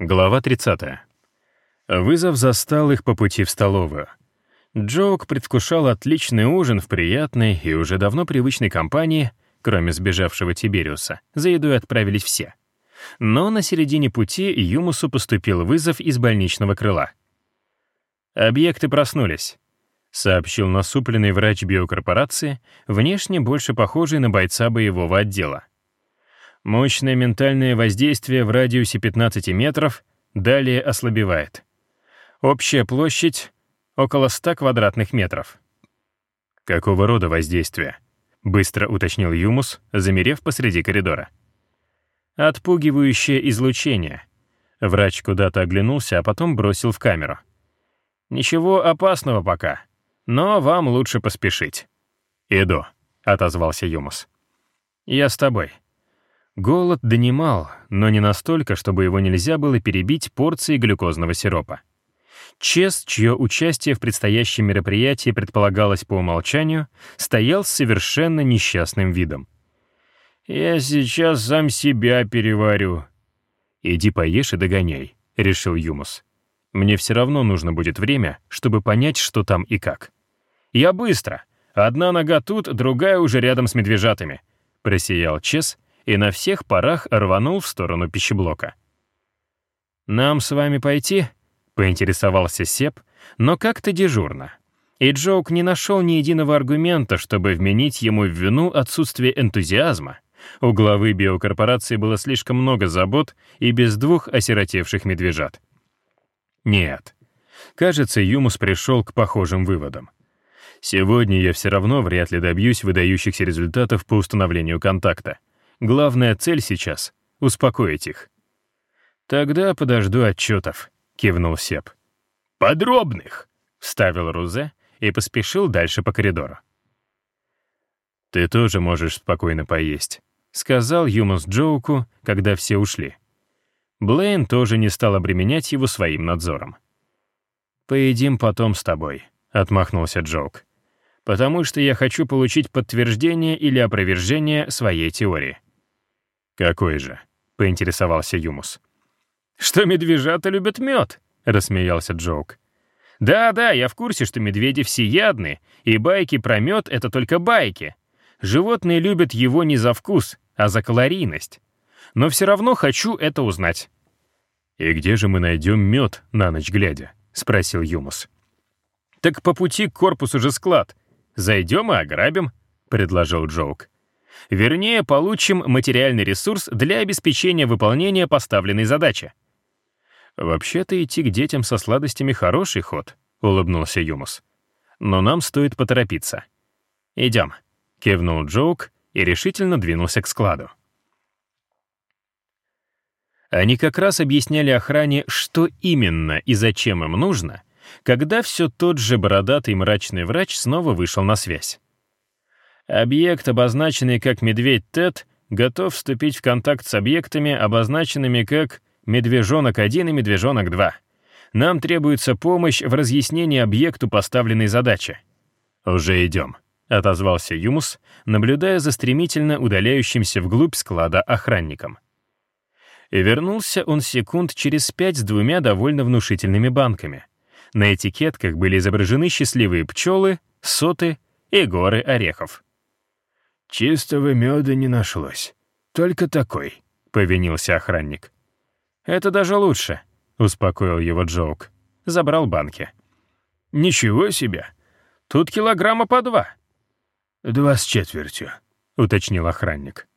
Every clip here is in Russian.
Глава 30. Вызов застал их по пути в столовую. Джоук предвкушал отличный ужин в приятной и уже давно привычной компании, кроме сбежавшего Тибериуса. За едой отправились все. Но на середине пути Юмусу поступил вызов из больничного крыла. «Объекты проснулись», — сообщил насупленный врач биокорпорации, внешне больше похожий на бойца боевого отдела. Мощное ментальное воздействие в радиусе 15 метров далее ослабевает. Общая площадь — около 100 квадратных метров. «Какого рода воздействие?» — быстро уточнил Юмус, замерев посреди коридора. «Отпугивающее излучение». Врач куда-то оглянулся, а потом бросил в камеру. «Ничего опасного пока, но вам лучше поспешить». «Иду», — отозвался Юмус. «Я с тобой», Голод донимал, но не настолько, чтобы его нельзя было перебить порцией глюкозного сиропа. Чес, чье участие в предстоящем мероприятии предполагалось по умолчанию, стоял с совершенно несчастным видом. «Я сейчас сам себя переварю». «Иди поешь и догоняй», — решил Юмус. «Мне все равно нужно будет время, чтобы понять, что там и как». «Я быстро. Одна нога тут, другая уже рядом с медвежатами», — просиял Чес, — и на всех парах рванул в сторону пищеблока. «Нам с вами пойти?» — поинтересовался Сеп, но как-то дежурно. И Джоук не нашел ни единого аргумента, чтобы вменить ему в вину отсутствие энтузиазма. У главы биокорпорации было слишком много забот и без двух осиротевших медвежат. Нет. Кажется, Юмус пришел к похожим выводам. Сегодня я все равно вряд ли добьюсь выдающихся результатов по установлению контакта. Главная цель сейчас — успокоить их. «Тогда подожду отчетов», — кивнул Сеп. «Подробных», — вставил Рузе и поспешил дальше по коридору. «Ты тоже можешь спокойно поесть», — сказал Юмус Джоуку, когда все ушли. Блейн тоже не стал обременять его своим надзором. «Поедим потом с тобой», — отмахнулся Джоук. «Потому что я хочу получить подтверждение или опровержение своей теории». «Какой же?» — поинтересовался Юмус. «Что медвежата любят мед», — рассмеялся Джоук. «Да-да, я в курсе, что медведи всеядны, и байки про мед — это только байки. Животные любят его не за вкус, а за калорийность. Но все равно хочу это узнать». «И где же мы найдем мед на ночь глядя?» — спросил Юмус. «Так по пути к корпусу же склад. Зайдем и ограбим», — предложил Джоук. Вернее, получим материальный ресурс для обеспечения выполнения поставленной задачи. «Вообще-то идти к детям со сладостями — хороший ход», — улыбнулся Юмус. «Но нам стоит поторопиться». «Идем», — кивнул Джоук и решительно двинулся к складу. Они как раз объясняли охране, что именно и зачем им нужно, когда все тот же бородатый мрачный врач снова вышел на связь. Объект, обозначенный как медведь Тед, готов вступить в контакт с объектами, обозначенными как медвежонок-1 и медвежонок-2. Нам требуется помощь в разъяснении объекту поставленной задачи. «Уже идем», — отозвался Юмус, наблюдая за стремительно удаляющимся вглубь склада охранником. И вернулся он секунд через пять с двумя довольно внушительными банками. На этикетках были изображены счастливые пчелы, соты и горы орехов. «Чистого меда не нашлось. Только такой», — повинился охранник. «Это даже лучше», — успокоил его Джоук. Забрал банки. «Ничего себе! Тут килограмма по два». «Два с четвертью», — уточнил охранник.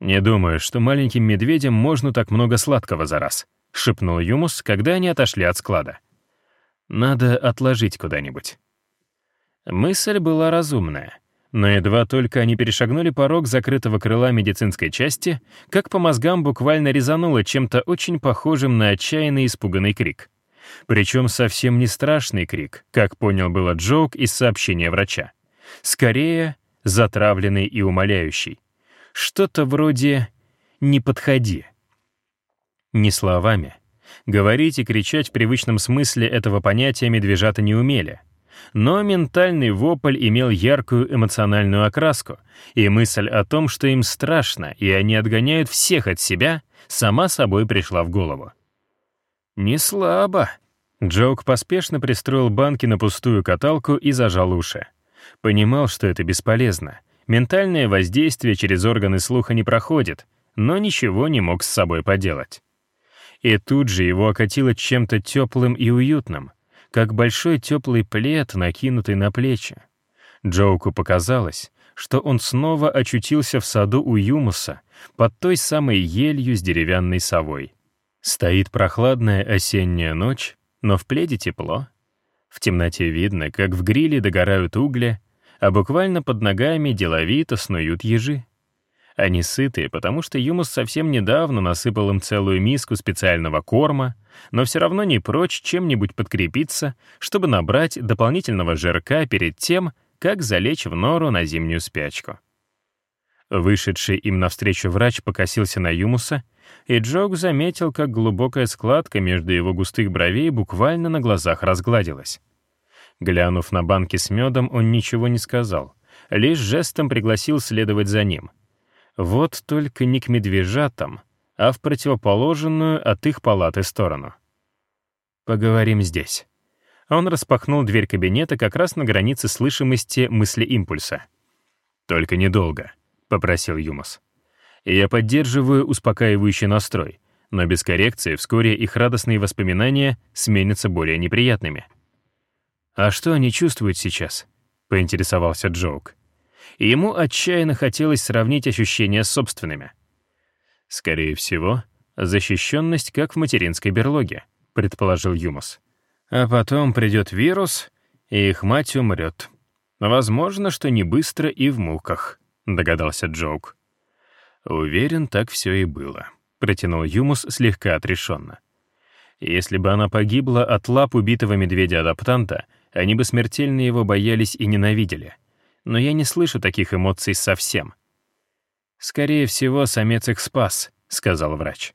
«Не думаю, что маленьким медведям можно так много сладкого за раз», — шепнул Юмус, когда они отошли от склада. «Надо отложить куда-нибудь». Мысль была разумная. Но едва только они перешагнули порог закрытого крыла медицинской части, как по мозгам буквально резануло чем-то очень похожим на отчаянный испуганный крик. Причем совсем не страшный крик, как понял было Джоук из сообщения врача. Скорее, затравленный и умоляющий. Что-то вроде «не подходи». Не словами. Говорить и кричать в привычном смысле этого понятия медвежата не умели — но ментальный вопль имел яркую эмоциональную окраску, и мысль о том, что им страшно, и они отгоняют всех от себя, сама собой пришла в голову. «Не слабо». Джоук поспешно пристроил банки на пустую каталку и зажал уши. Понимал, что это бесполезно. Ментальное воздействие через органы слуха не проходит, но ничего не мог с собой поделать. И тут же его окатило чем-то теплым и уютным, как большой теплый плед, накинутый на плечи. Джоуку показалось, что он снова очутился в саду у Юмуса, под той самой елью с деревянной совой. Стоит прохладная осенняя ночь, но в пледе тепло. В темноте видно, как в гриле догорают угли, а буквально под ногами деловито снуют ежи. Они сытые, потому что Юмус совсем недавно насыпал им целую миску специального корма, но все равно не прочь чем-нибудь подкрепиться, чтобы набрать дополнительного жирка перед тем, как залечь в нору на зимнюю спячку. Вышедший им навстречу врач покосился на Юмуса, и Джок заметил, как глубокая складка между его густых бровей буквально на глазах разгладилась. Глянув на банки с медом, он ничего не сказал, лишь жестом пригласил следовать за ним — вот только не к медвежатам, а в противоположную от их палаты сторону. «Поговорим здесь». Он распахнул дверь кабинета как раз на границе слышимости мысли импульса. «Только недолго», — попросил Юмос. «Я поддерживаю успокаивающий настрой, но без коррекции вскоре их радостные воспоминания сменятся более неприятными». «А что они чувствуют сейчас?» — поинтересовался Джоук ему отчаянно хотелось сравнить ощущения с собственными. «Скорее всего, защищенность, как в материнской берлоге», — предположил Юмос. «А потом придет вирус, и их мать умрет. Возможно, что не быстро и в муках», — догадался Джоук. «Уверен, так все и было», — протянул Юмус слегка отрешенно. «Если бы она погибла от лап убитого медведя-адаптанта, они бы смертельно его боялись и ненавидели но я не слышу таких эмоций совсем. «Скорее всего, самец их спас», — сказал врач.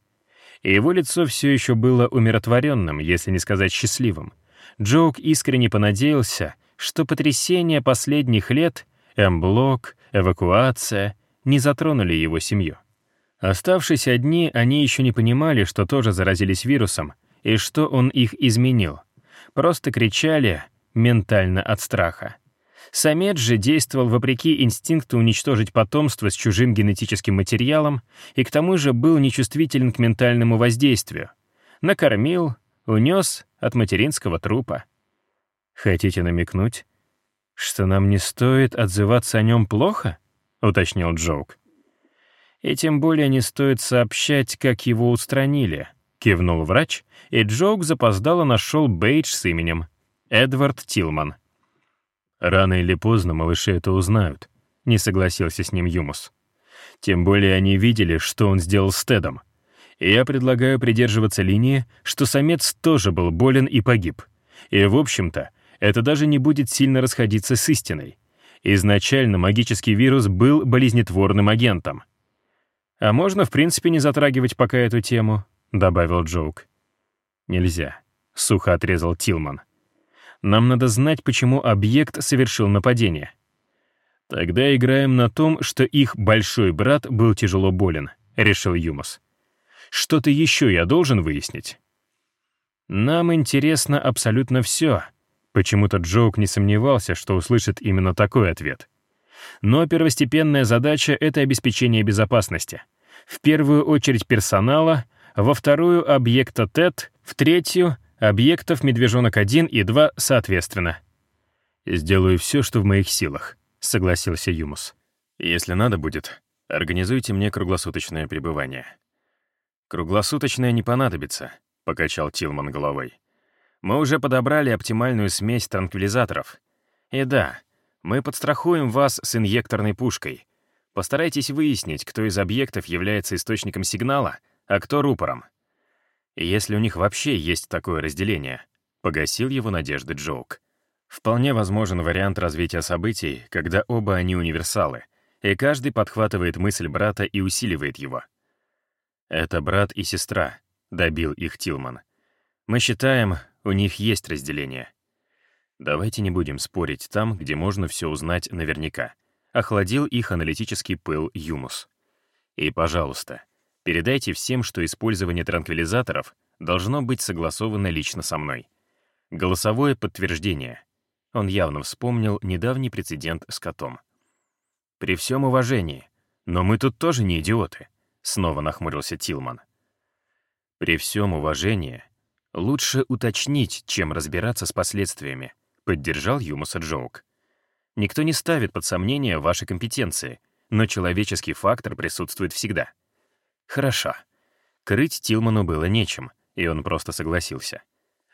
И его лицо все еще было умиротворенным, если не сказать счастливым. Джоук искренне понадеялся, что потрясения последних лет, эмблок, эвакуация, не затронули его семью. Оставшись одни, они еще не понимали, что тоже заразились вирусом, и что он их изменил. Просто кричали ментально от страха. Самец же действовал вопреки инстинкту уничтожить потомство с чужим генетическим материалом и к тому же был нечувствителен к ментальному воздействию. Накормил, унес от материнского трупа. «Хотите намекнуть, что нам не стоит отзываться о нем плохо?» — уточнил Джоук. «И тем более не стоит сообщать, как его устранили», — кивнул врач, и Джоук запоздало нашел бейдж с именем — Эдвард Тилман — Рано или поздно малыши это узнают, не согласился с ним Юмус. Тем более они видели, что он сделал с Тедом. И я предлагаю придерживаться линии, что самец тоже был болен и погиб. И, в общем-то, это даже не будет сильно расходиться с истиной. Изначально магический вирус был болезнетворным агентом. «А можно, в принципе, не затрагивать пока эту тему», — добавил Джоук. «Нельзя», — сухо отрезал Тилман. Нам надо знать, почему объект совершил нападение. Тогда играем на том, что их большой брат был тяжело болен, решил Юмос. Что-то еще я должен выяснить. Нам интересно абсолютно все. Почему-то Джоук не сомневался, что услышит именно такой ответ. Но первостепенная задача — это обеспечение безопасности. В первую очередь персонала, во вторую — объекта ТЭТ, в третью — Объектов «Медвежонок-1» и «2» соответственно. «Сделаю все, что в моих силах», — согласился Юмус. «Если надо будет, организуйте мне круглосуточное пребывание». «Круглосуточное не понадобится», — покачал Тилман головой. «Мы уже подобрали оптимальную смесь транквилизаторов. И да, мы подстрахуем вас с инъекторной пушкой. Постарайтесь выяснить, кто из объектов является источником сигнала, а кто рупором. Если у них вообще есть такое разделение, погасил его надежды Джоук. Вполне возможен вариант развития событий, когда оба они универсалы, и каждый подхватывает мысль брата и усиливает его. «Это брат и сестра», — добил их Тилман. «Мы считаем, у них есть разделение. Давайте не будем спорить там, где можно все узнать наверняка», — охладил их аналитический пыл Юмус. «И, пожалуйста, Передайте всем, что использование транквилизаторов должно быть согласовано лично со мной. Голосовое подтверждение. Он явно вспомнил недавний прецедент с котом. «При всем уважении, но мы тут тоже не идиоты», — снова нахмурился Тилман. «При всем уважении лучше уточнить, чем разбираться с последствиями», — поддержал Юмуса Джоук. «Никто не ставит под сомнение ваши компетенции, но человеческий фактор присутствует всегда». «Хорошо». Крыть Тилману было нечем, и он просто согласился.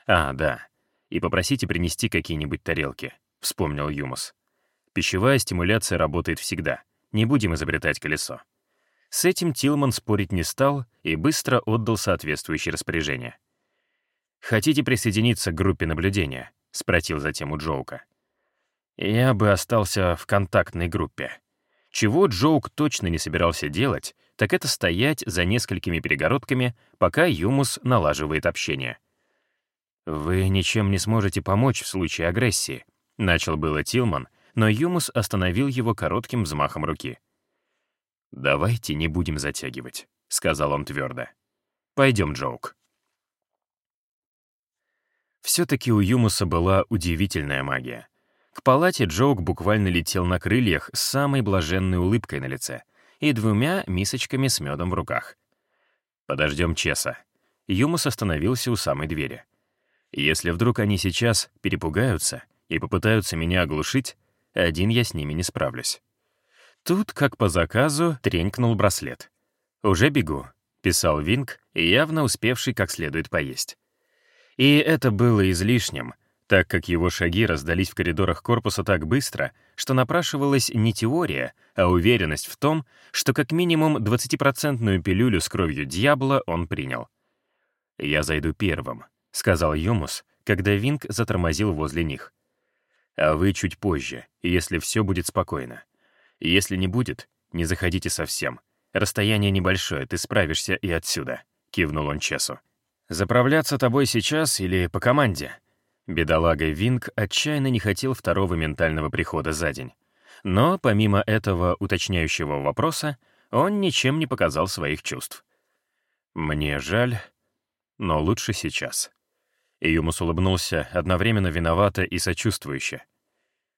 «А, да, и попросите принести какие-нибудь тарелки», — вспомнил Юмус. «Пищевая стимуляция работает всегда. Не будем изобретать колесо». С этим Тилман спорить не стал и быстро отдал соответствующее распоряжение. «Хотите присоединиться к группе наблюдения?» — спросил затем у Джоука. «Я бы остался в контактной группе». Чего Джоук точно не собирался делать, так это стоять за несколькими перегородками, пока Юмус налаживает общение. «Вы ничем не сможете помочь в случае агрессии», — начал было Тилман, но Юмус остановил его коротким взмахом руки. «Давайте не будем затягивать», — сказал он твердо. «Пойдем, Джоук». Все-таки у Юмуса была удивительная магия. К палате Джоук буквально летел на крыльях с самой блаженной улыбкой на лице и двумя мисочками с медом в руках. «Подождем Чеса». Юмус остановился у самой двери. Если вдруг они сейчас перепугаются и попытаются меня оглушить, один я с ними не справлюсь. Тут, как по заказу, тренькнул браслет. «Уже бегу», — писал Винг, явно успевший как следует поесть. И это было излишним, так как его шаги раздались в коридорах корпуса так быстро, что напрашивалась не теория, а уверенность в том, что как минимум 20-процентную пилюлю с кровью дьявола он принял. «Я зайду первым», — сказал Юмус, когда Винг затормозил возле них. «А вы чуть позже, если все будет спокойно. Если не будет, не заходите совсем. Расстояние небольшое, ты справишься и отсюда», — кивнул он Чесу. «Заправляться тобой сейчас или по команде?» Бедолага Винг отчаянно не хотел второго ментального прихода за день. Но, помимо этого уточняющего вопроса, он ничем не показал своих чувств. «Мне жаль, но лучше сейчас». Юмус улыбнулся, одновременно виновато и сочувствующе.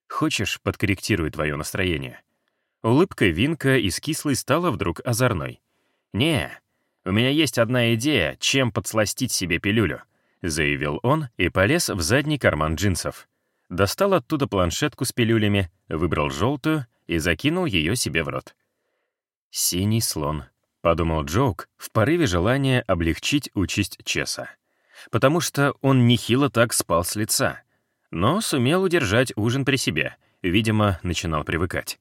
«Хочешь, подкорректирую твое настроение?» Улыбка Винка из кислой стала вдруг озорной. «Не, у меня есть одна идея, чем подсластить себе пилюлю», заявил он и полез в задний карман джинсов. Достал оттуда планшетку с пилюлями, выбрал желтую и закинул ее себе в рот. «Синий слон», — подумал Джоук в порыве желания облегчить участь Чеса потому что он нехило так спал с лица, но сумел удержать ужин при себе, видимо, начинал привыкать.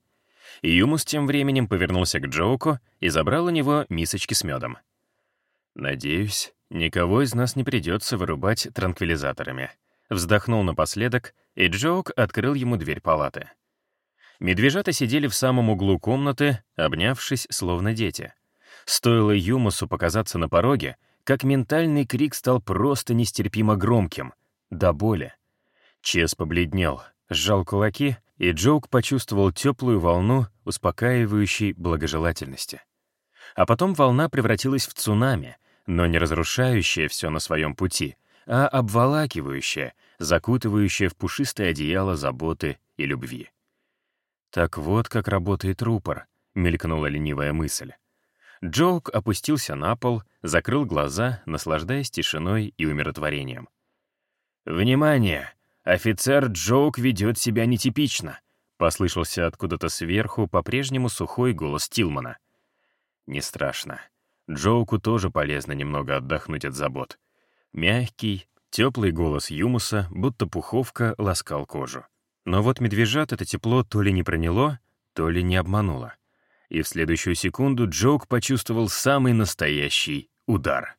Юмус тем временем повернулся к Джоуку и забрал у него мисочки с медом. «Надеюсь, никого из нас не придется вырубать транквилизаторами», вздохнул напоследок, и Джоук открыл ему дверь палаты. Медвежата сидели в самом углу комнаты, обнявшись, словно дети. Стоило Юмусу показаться на пороге, как ментальный крик стал просто нестерпимо громким, до боли. Чес побледнел, сжал кулаки, и Джоук почувствовал теплую волну успокаивающей благожелательности. А потом волна превратилась в цунами, но не разрушающая все на своем пути, а обволакивающая, закутывающая в пушистое одеяло заботы и любви. «Так вот как работает рупор», — мелькнула ленивая мысль. Джоук опустился на пол, закрыл глаза, наслаждаясь тишиной и умиротворением. «Внимание! Офицер Джоук ведет себя нетипично!» — послышался откуда-то сверху по-прежнему сухой голос Тилмана. «Не страшно. Джоуку тоже полезно немного отдохнуть от забот. Мягкий, теплый голос Юмуса, будто пуховка, ласкал кожу. Но вот медвежат это тепло то ли не проняло, то ли не обмануло и в следующую секунду Джок почувствовал самый настоящий удар.